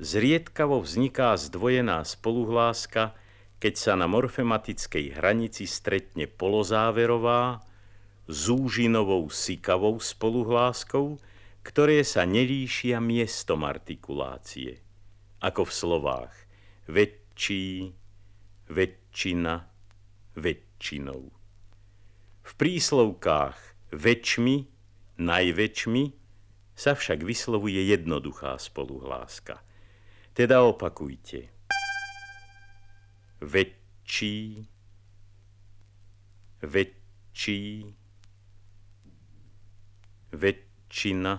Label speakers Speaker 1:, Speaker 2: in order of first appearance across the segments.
Speaker 1: Zriedkavo vzniká zdvojená spoluhláska, keď sa na morfematickej hranici stretne polozáverová, zúžinovou sikavou spoluhláskou, ktoré sa nelíšia miestom artikulácie, ako v slovách väčší, väčšina, väčšinou. V príslovkách väčšmi, najväčšmi sa však vyslovuje jednoduchá spoluhláska. Teda opakujte väčší, väčší, väčšina,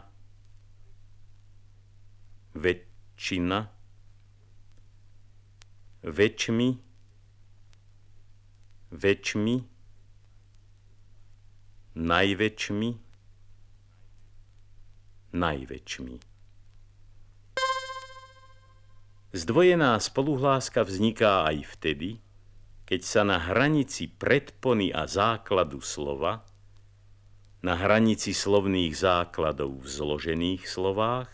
Speaker 1: väčšina, väčšmi, väčšmi, najväčšmi, najväčšmi. Zdvojená spoluhláska vzniká aj vtedy, keď sa na hranici predpony a základu slova, na hranici slovných základov v zložených slovách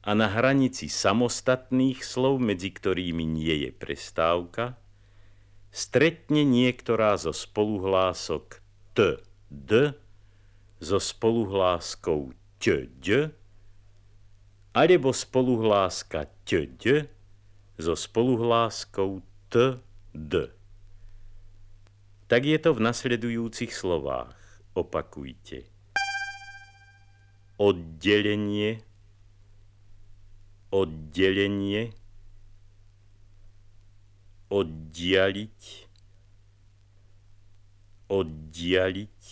Speaker 1: a na hranici samostatných slov, medzi ktorými nie je prestávka, stretne niektorá zo spoluhlások t, d so spoluhláskou t, d, alebo spoluhláska ť, so spoluhláskou t, d. Tak je to v nasledujúcich slovách. Opakujte. Oddelenie, oddelenie, oddialiť, oddialiť,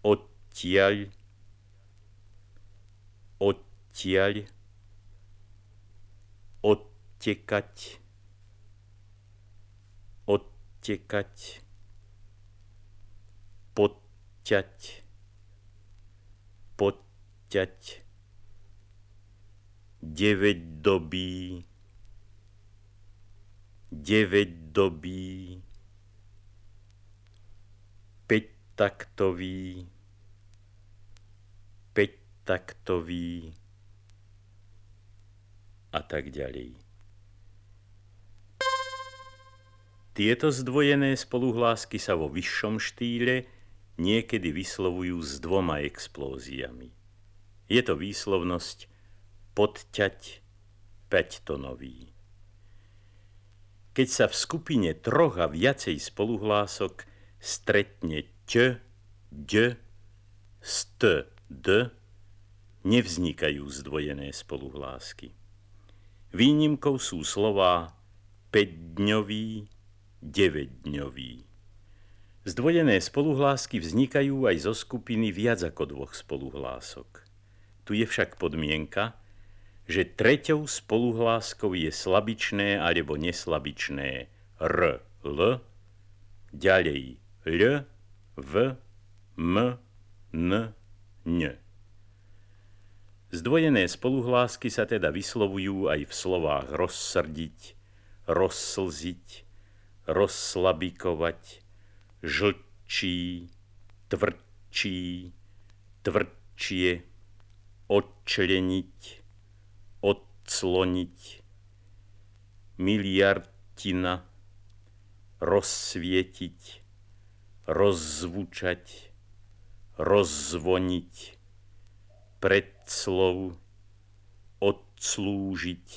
Speaker 1: odtiaľ, odtiaľ, odtekať, odtekať, podťať, podťať, deväť dobí, deväť dobí, päťtaktový, taktový a tak ďalej. Tieto zdvojené spoluhlásky sa vo vyššom štýle niekedy vyslovujú s dvoma explóziami. Je to výslovnosť podťať päťtonový. Keď sa v skupine troch a viacej spoluhlások stretne ť, d, st, d, nevznikajú zdvojené spoluhlásky. Výnimkou sú slová 5-dňový, 9-dňový. Zdvojené spoluhlásky vznikajú aj zo skupiny viac ako dvoch spoluhlások. Tu je však podmienka, že treťou spoluhláskou je slabičné alebo neslabičné r, l, ďalej l, v, m, n, n. Zdvojené spoluhlásky sa teda vyslovujú aj v slovách rozsrdiť, rozslziť, rozslabikovať, žlčí, tvrdčí, tvrdčie, odčleniť, odcloniť, miliardina, rozsvietiť, rozzvučať, rozzvoniť, predslov, odslúžiť,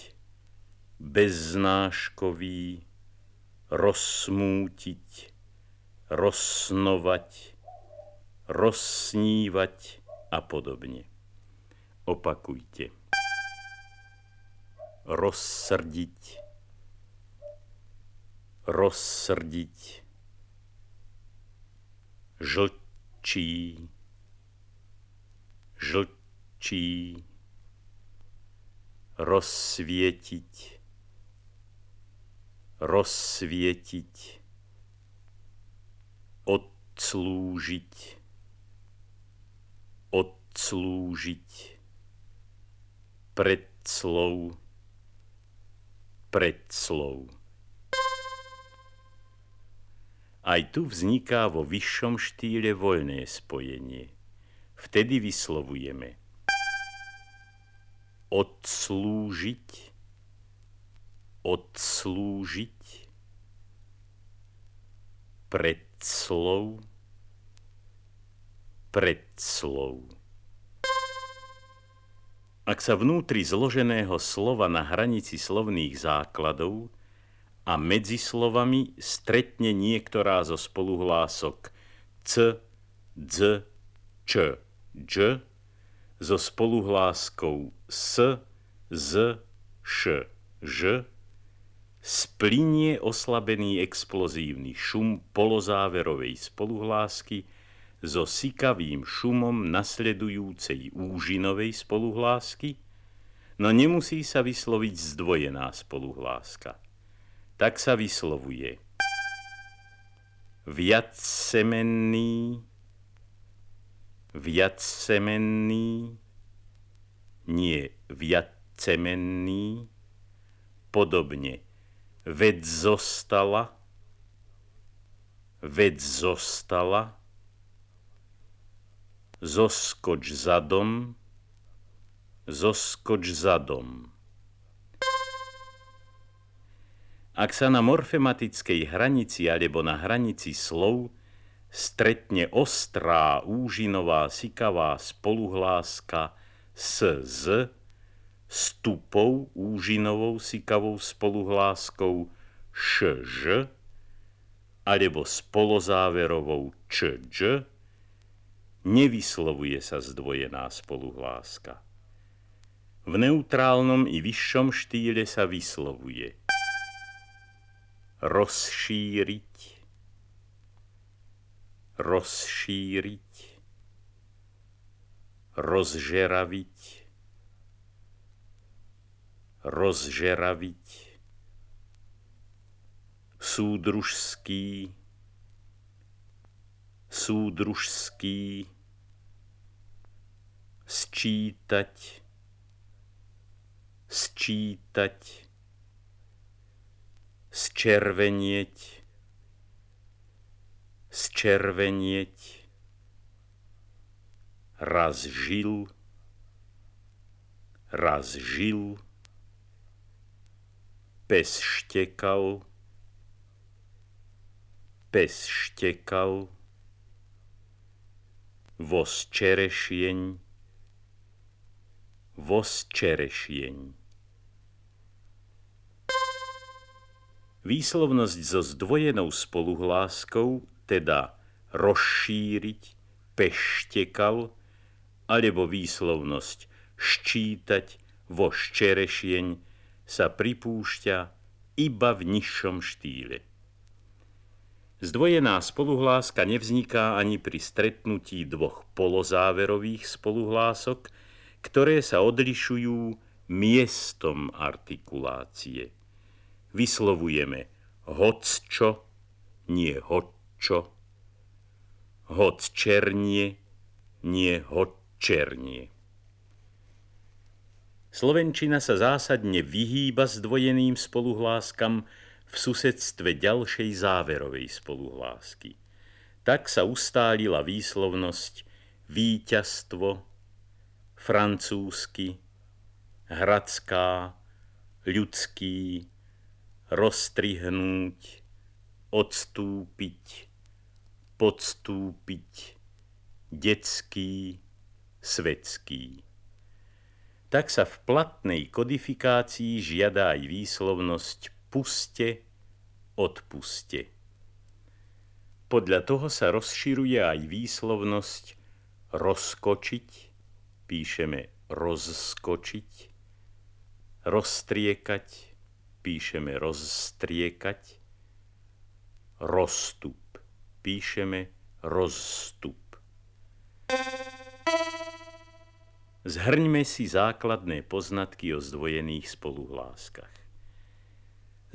Speaker 1: bezznáškový, rozsmútiť, rozsnovať, rozsnívať a podobne. Opakujte. Rozsrdiť, rozsrdiť, žlčí, žlčí, očí rozsvietiť, rozsvietiť, odslúžiť, odslúžiť, predslov, predslov. Aj tu vzniká vo vyššom štýle voľné spojenie. Vtedy vyslovujeme – odslúžiť, odslúžiť, predslov, predslov. Ak sa vnútri zloženého slova na hranici slovných základov a medzi slovami stretne niektorá zo spoluhlások c, dz, č, dž, so spoluhláskou s, z, š, ž, splinie oslabený explozívny šum polozáverovej spoluhlásky so sikavým šumom nasledujúcej úžinovej spoluhlásky, no nemusí sa vysloviť zdvojená spoluhláska. Tak sa vyslovuje viacsemenný, viacsemenný, nie viacsemenný, podobne Veď zostala, veď zostala, zoskoč za dom, zoskoč za dom. Ak sa na morfematickej hranici alebo na hranici slov stretne ostrá, úžinová, sikavá spoluhláska s z, stupou úžinovou sikavou spoluhláskou š, alebo spolozáverovou č, dž, nevyslovuje sa zdvojená spoluhláska. V neutrálnom i vyššom štýle sa vyslovuje. Rozšíriť, rozšíriť, rozžeraviť, rozžeraviť, súdružský, súdružský, sčítať, sčítať, zčervenieť, zčervenieť, raz žil, raz žil, Pes štekal, pes štekal, voz čerešieň, voz čerešieň. Výslovnosť so zdvojenou spoluhláskou, teda rozšíriť, peštekal, alebo výslovnosť ščítať, vo ščerešieň, sa pripúšťa iba v nižšom štýle. Zdvojená spoluhláska nevzniká ani pri stretnutí dvoch polozáverových spoluhlások, ktoré sa odlišujú miestom artikulácie. Vyslovujeme hocčo, nie hoččo, hoc černie, nie hoččernie. Slovenčina sa zásadne vyhýba zdvojeným spoluhláskam v susedstve ďalšej záverovej spoluhlásky. Tak sa ustálila výslovnosť víťazstvo, francúzsky, hradská, ľudský, rozstrihnúť, odstúpiť, podstúpiť, detský, svetský tak sa v platnej kodifikácii žiada aj výslovnosť puste, odpuste. Podľa toho sa rozširuje aj výslovnosť rozkočiť, píšeme rozskočiť, rozstriekať, píšeme rozstriekať, rozstup, píšeme rozstup. Zhrňme si základné poznatky o zdvojených spoluhláskach.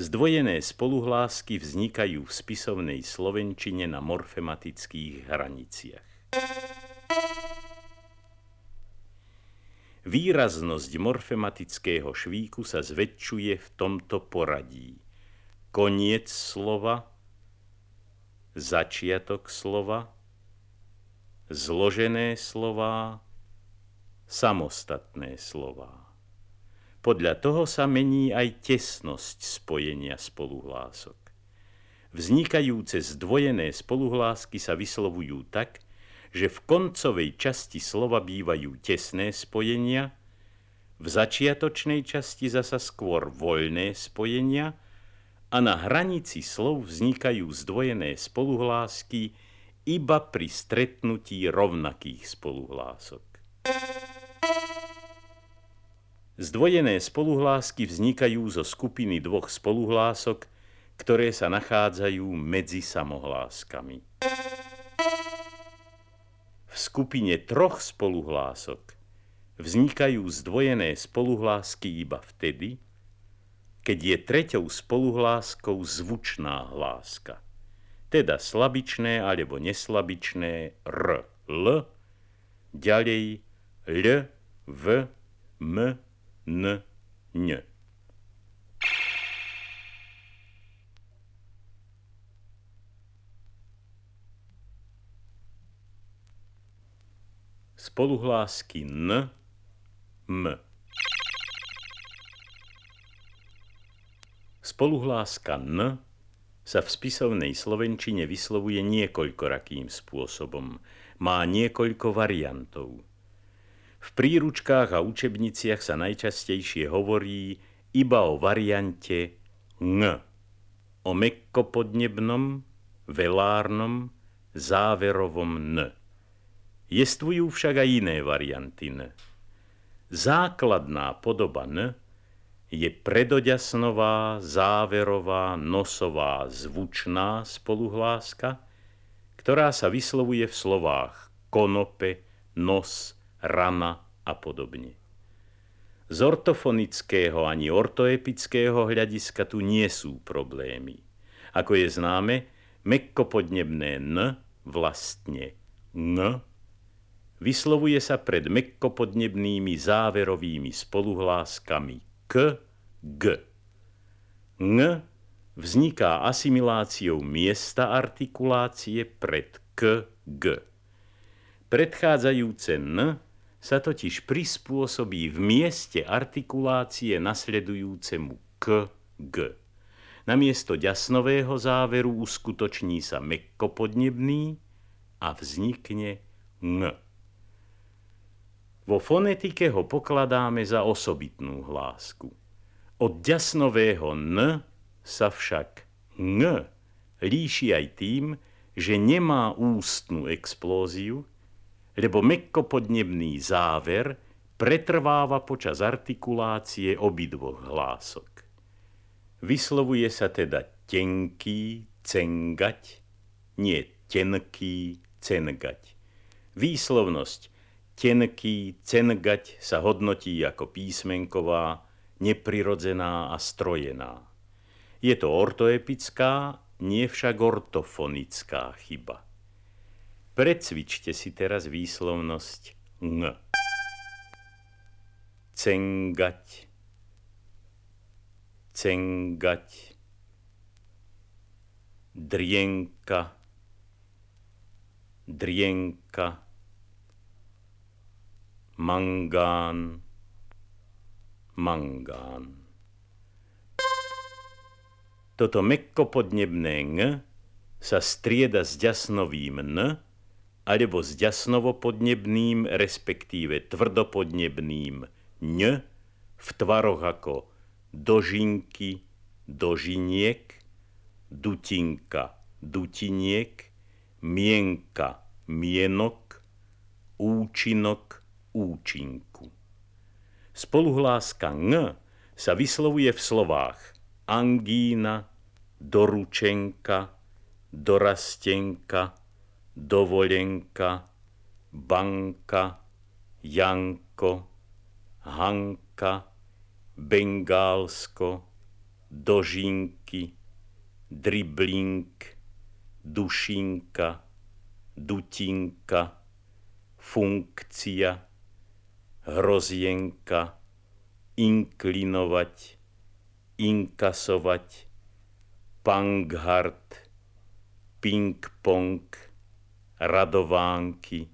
Speaker 1: Zdvojené spoluhlásky vznikajú v spisovnej slovenčine na morfematických hraniciach. Výraznosť morfematického švíku sa zväčšuje v tomto poradí. Koniec slova, začiatok slova, zložené slova, samostatné slová. Podľa toho sa mení aj tesnosť spojenia spoluhlások. Vznikajúce zdvojené spoluhlásky sa vyslovujú tak, že v koncovej časti slova bývajú tesné spojenia, v začiatočnej časti zasa skôr voľné spojenia a na hranici slov vznikajú zdvojené spoluhlásky iba pri stretnutí rovnakých spoluhlások. Zdvojené spoluhlásky vznikajú zo skupiny dvoch spoluhlások, ktoré sa nachádzajú medzi samohláskami. V skupine troch spoluhlások vznikajú zdvojené spoluhlásky iba vtedy, keď je treťou spoluhláskou zvučná hláska, teda slabičné alebo neslabičné r, l, ďalej l, v, m, N, Ň. Spoluhlásky N, M. Spoluhláska N sa v spisovnej slovenčine vyslovuje niekoľkorakým spôsobom. Má niekoľko variantov. V príručkách a učebniciach sa najčastejšie hovorí iba o variante ng, o mekkopodnebnom, velárnom, záverovom n. Jestvujú však aj iné varianty n. Základná podoba n je predoďasnová, záverová, nosová, zvučná spoluhláska, ktorá sa vyslovuje v slovách konope, nos, rana a podobne. Z ortofonického ani ortoepického hľadiska tu nie sú problémy. Ako je známe, mekkopodnebné n vlastne n vyslovuje sa pred mekkopodnebnými záverovými spoluhláskami k, g. N vzniká asimiláciou miesta artikulácie pred k, g. Predchádzajúce n sa totiž prispôsobí v mieste artikulácie nasledujúcemu k, g. Namiesto ďasnového záveru uskutoční sa mekkopodnebný a vznikne ng. Vo fonetike ho pokladáme za osobitnú hlásku. Od ďasnového n sa však ng líši aj tým, že nemá ústnu explóziu, lebo mekkopodnebný záver pretrváva počas artikulácie obidvoch hlások. Vyslovuje sa teda tenký, cengať, nie tenký, cengať. Výslovnosť tenký, cengať sa hodnotí ako písmenková, neprirodzená a strojená. Je to ortoepická, nie však ortofonická chyba. Precvičte si teraz výslovnosť ng. Cengať, cengať, drienka, drienka, mangán, mangán. Toto mekkopodnebné ng sa strieda s ďasnovým n, alebo s ďasnovo-podnebným, respektíve tvrdopodnebným ň v tvaroch ako dožinky, dožiniek, dutinka, dutiniek, mienka, mienok, účinok, účinku. Spoluhláska ng sa vyslovuje v slovách angína, doručenka, dorastenka, dovolenka, banka, Janko, Hanka, Bengálsko, Dožinky, Driblink, Dušinka, Dutinka, Funkcia, Hrozienka, Inklinovať, Inkasovať, Panghart, Ping-pong, radovánky,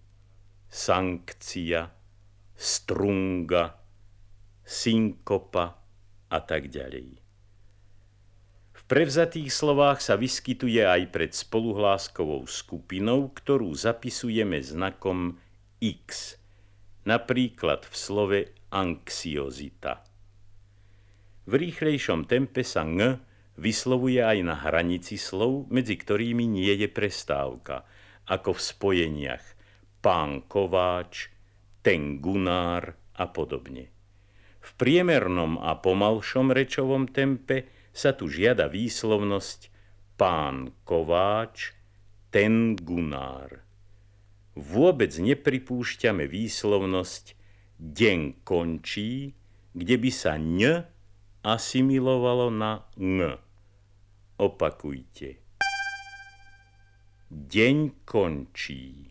Speaker 1: sankcia, strunga, synkopa a tak ďalej. V prevzatých slovách sa vyskytuje aj pred spoluhláskovou skupinou, ktorú zapisujeme znakom X, napríklad v slove anxiozita. V rýchlejšom tempe sa ng vyslovuje aj na hranici slov, medzi ktorými nie je prestávka, ako v spojeniach pán Kováč, ten Gunár a podobne. V priemernom a pomalšom rečovom tempe sa tu žiada výslovnosť pán Kováč, ten Gunár. Vôbec nepripúšťame výslovnosť deň končí, kde by sa ň asimilovalo na ng. Opakujte. Deň končí.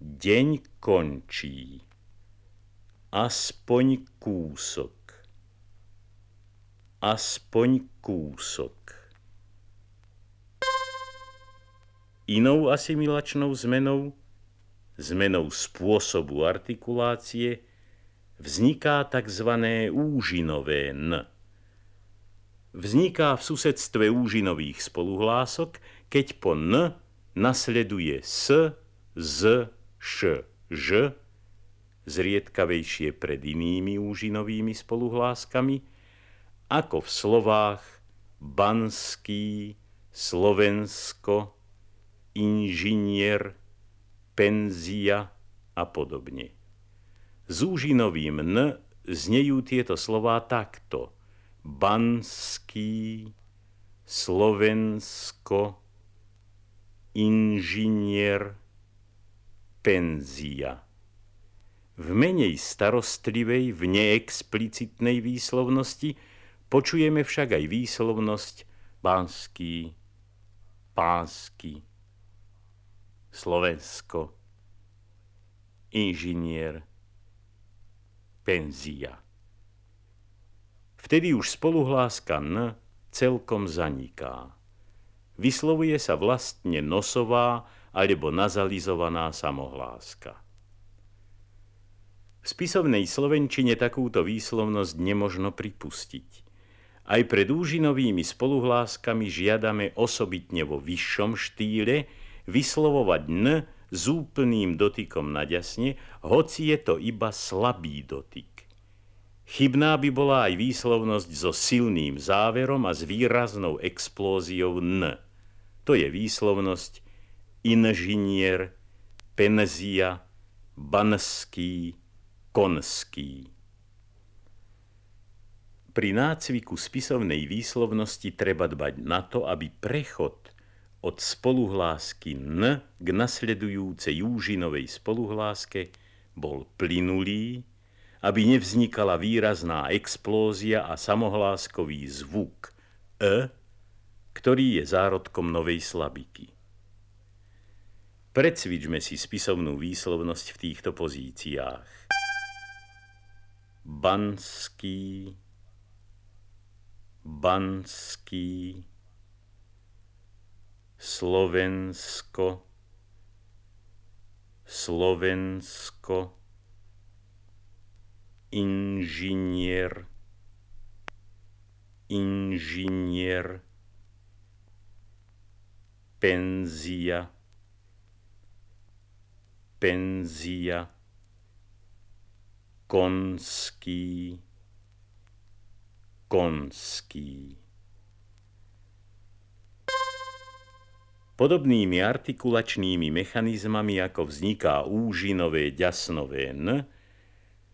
Speaker 1: Deň končí. Aspoň kúsok. Aspoň kúsok. Inou asimilačnou zmenou, zmenou spôsobu artikulácie, vzniká tzv. úžinové n. Vzniká v susedstve úžinových spoluhlások, keď po n nasleduje s, z, š, ž, zriedkavejšie pred inými úžinovými spoluhláskami, ako v slovách banský, slovensko, inžinier, penzia a podobne. S úžinovým N znejú tieto slová takto. Banský, Slovensko, inžinier, penzia. V menej starostlivej, v neexplicitnej výslovnosti počujeme však aj výslovnosť banský, pásky, Slovensko, inžinier, penzia. Vtedy už spoluhláska N celkom zaniká. Vyslovuje sa vlastne nosová alebo nazalizovaná samohláska. V spisovnej slovenčine takúto výslovnosť nemožno pripustiť. Aj pred úžinovými spoluhláskami žiadame osobitne vo vyššom štýle vyslovovať N s úplným dotykom na ďasne, hoci je to iba slabý dotyk. Chybná by bola aj výslovnosť so silným záverom a s výraznou explóziou N. To je výslovnosť inžinier, penzia, banský, konský. Pri nácviku spisovnej výslovnosti treba dbať na to, aby prechod od spoluhlásky N k nasledujúcej úžinovej spoluhláske bol plynulý, aby nevznikala výrazná explózia a samohláskový zvuk E, ktorý je zárodkom novej slabiky. Predsvičme si spisovnú výslovnosť v týchto pozíciách. Banský, banský, Slovensko, Slovensko, inžinier, inžinier, penzia, penzia, konský, konský. Podobnými artikulačnými mechanizmami, ako vzniká úžinové ďasnové N,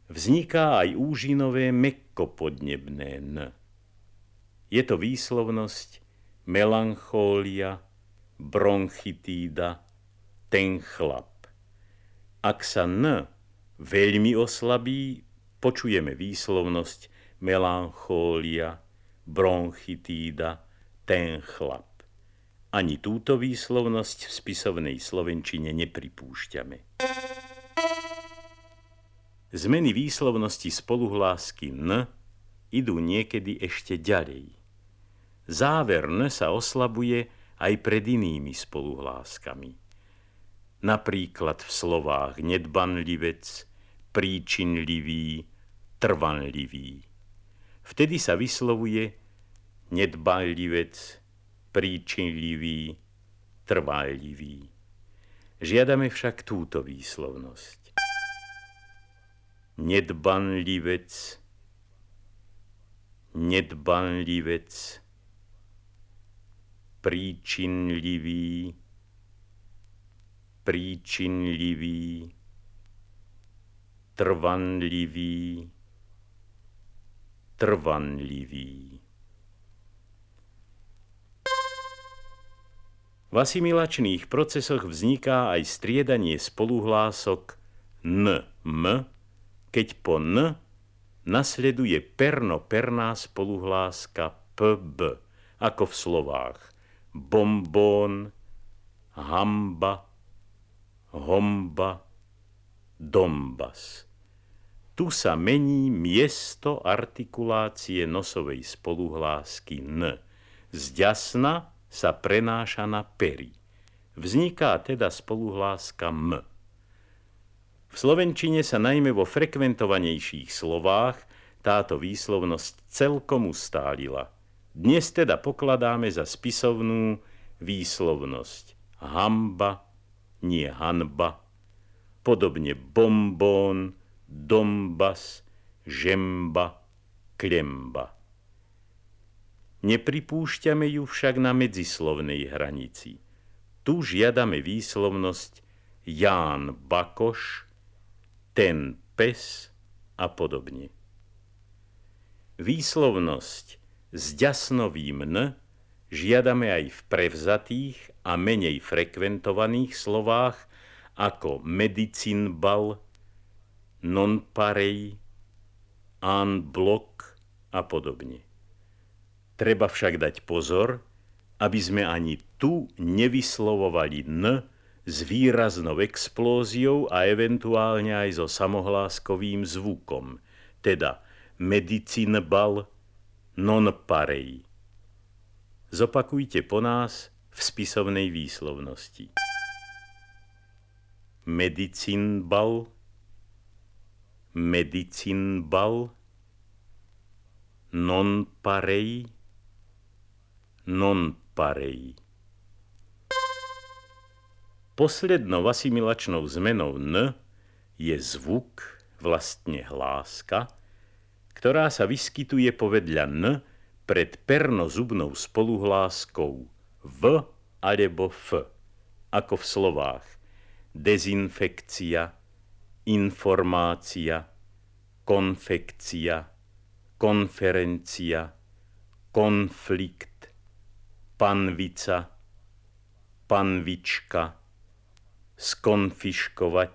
Speaker 1: vzniká aj úžinové mekkopodnebné N. Je to výslovnosť melanchólia, bronchitída, ten chlap. Ak sa N veľmi oslabí, počujeme výslovnosť melanchólia, bronchitída, ten chlap. Ani túto výslovnosť v spisovnej slovenčine nepripúšťame. Zmeny výslovnosti spoluhlásky N idú niekedy ešte ďalej. Záver N sa oslabuje aj pred inými spoluhláskami. Napríklad v slovách nedbanlivec, príčinlivý, trvanlivý. Vtedy sa vyslovuje nedbanlivec, príčinlivý, trvalivý. Žiadame však túto výslovnosť. Nedbanlivec, nedbanlivec, príčinlivý, príčinlivý, trvanlivý, trvanlivý. V asimilačných procesoch vzniká aj striedanie spoluhlások n, m, keď po n nasleduje perno-perná spoluhláska p, b, ako v slovách bombón, hamba, homba, dombas. Tu sa mení miesto artikulácie nosovej spoluhlásky n. Z ďasna sa prenáša na pery. Vzniká teda spoluhláska m. V slovenčine sa najmä vo frekventovanejších slovách táto výslovnosť celkom ustálila. Dnes teda pokladáme za spisovnú výslovnosť hamba, nie hanba, podobne bombón, Dombas, Žemba, Klemba. Nepripúšťame ju však na medzislovnej hranici. Tu žiadame výslovnosť Ján Bakoš, ten pes a podobne. Výslovnosť s ďasnovým n žiadame aj v prevzatých a menej frekventovaných slovách ako medicinbal, non-parej, blok a podobne. Treba však dať pozor, aby sme ani tu nevyslovovali n s výraznou explóziou a eventuálne aj so samohláskovým zvukom, teda medicinbal, non-parej. Zopakujte po nás v spisovnej výslovnosti. Medicinbal, medicinbal, non parei, non parei. Poslednou asimilačnou zmenou n je zvuk, vlastne hláska, ktorá sa vyskytuje povedľa n pred pernozubnou spoluhláskou v alebo f, ako v slovách. Dezinfekcia, informácia, konfekcia, konferencia, konflikt, panvica, panvička, skonfiškovať.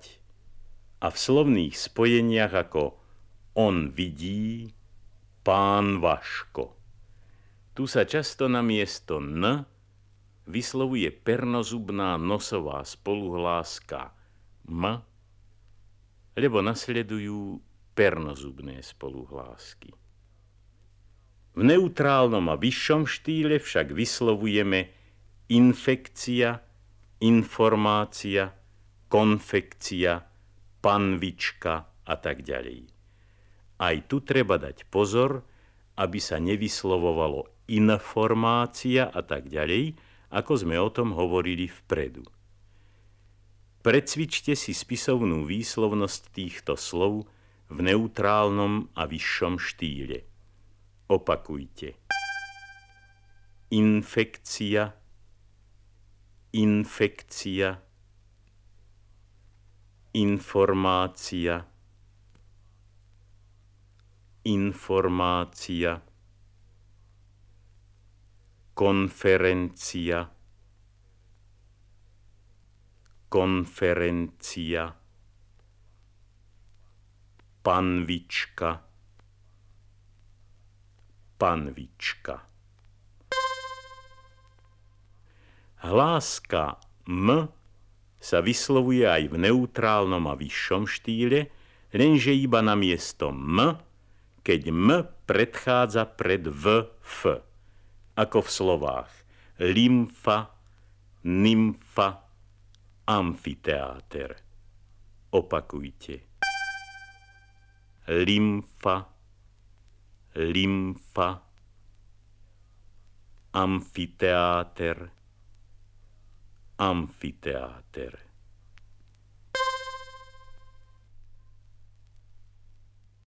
Speaker 1: A v slovných spojeniach ako on vidí, pán Vaško. Tu sa často na miesto n vyslovuje pernozubná nosová spoluhláska m lebo nasledujú pernozubné spoluhlásky. V neutrálnom a vyššom štýle však vyslovujeme infekcia, informácia, konfekcia, panvička a tak ďalej. Aj tu treba dať pozor, aby sa nevyslovovalo informácia a tak ďalej, ako sme o tom hovorili vpredu. Precvičte si spisovnú výslovnosť týchto slov v neutrálnom a vyššom štýle. Opakujte. Infekcia, infekcia, informácia, informácia, konferencia, konferencia, panvička, panvička. Hláska M sa vyslovuje aj v neutrálnom a vyššom štýle, lenže iba na miesto M, keď M predchádza pred V, F, ako v slovách lymfa, nymfa, amfiteáter. Opakujte. lymfa, lymfa, amfiteáter, amfiteáter.